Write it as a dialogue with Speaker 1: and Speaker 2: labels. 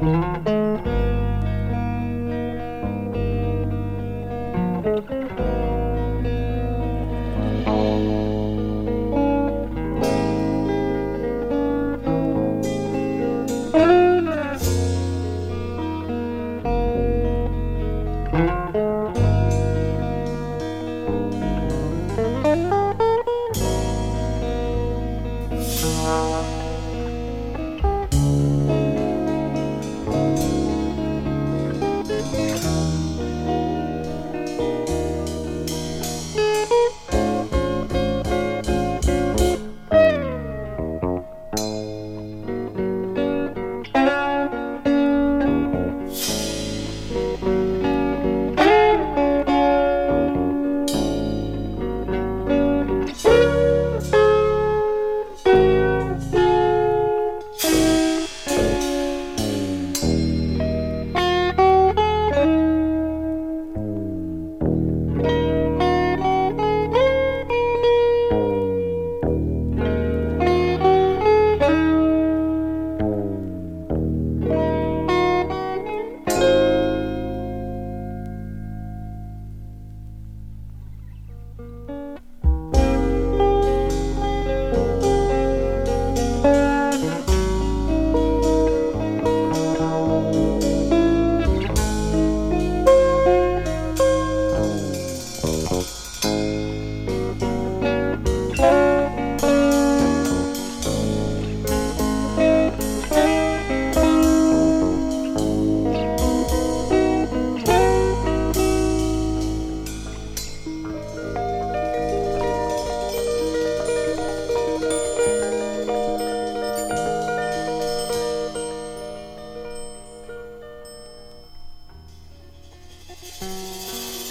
Speaker 1: you